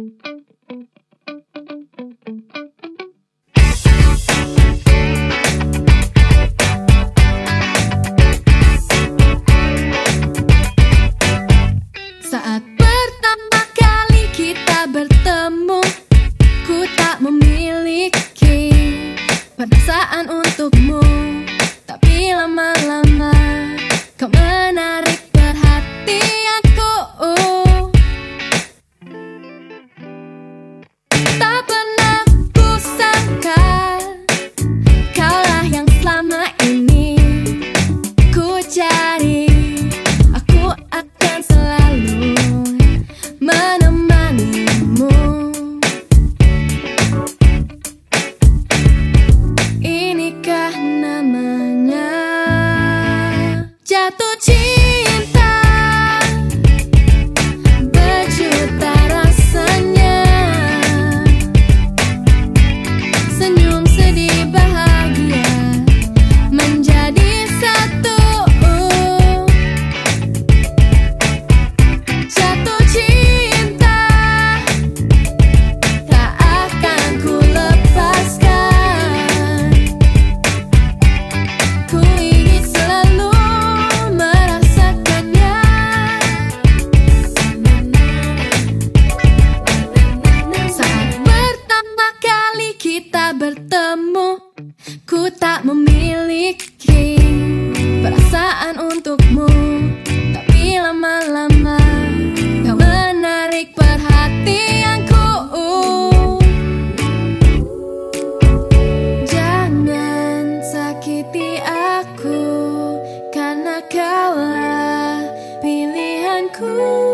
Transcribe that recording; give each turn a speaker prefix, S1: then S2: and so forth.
S1: Saat pertama kali kita bertemu Ku tak memiliki perasaan untukmu. Tapi lama-lama kau menarik daddy. bertemu Ku tak memiliki perasaan untukmu. Tapi lama-lama kau menarik perhatianku Jangan sakiti aku Karena kaulah pilihanku.